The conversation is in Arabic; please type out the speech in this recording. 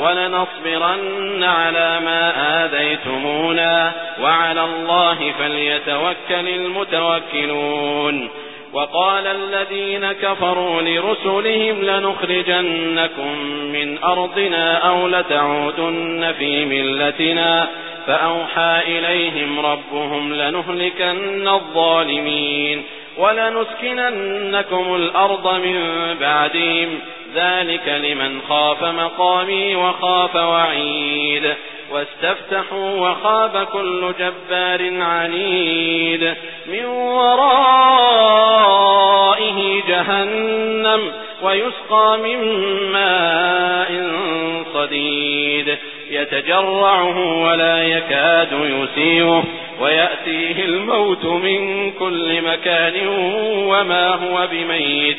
ولنصبرن على ما آذيتمونا وعلى الله فليتوكل المتوكلون. وقال الذين كفروا لرسلهم لنخرجنكم من أرضنا أو لتعودن في ملتنا. فأوحى إليهم ربهم لنهلكن الظالمين ولنسكننكم الأرض من بعدهم ذلك لمن خاف مقامي وخاف وعيد. واستفتحوا وخاب كل جبار عنيد. من ورائه جهنم ويسقى من ماء صديد. يتجرعه ولا يكاد يسيره ويأتيه الموت من كل مكان وما هو بميت.